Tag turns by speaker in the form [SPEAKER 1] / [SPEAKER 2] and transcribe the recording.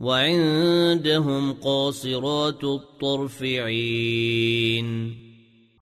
[SPEAKER 1] وعندهم قاصرات الطرف عين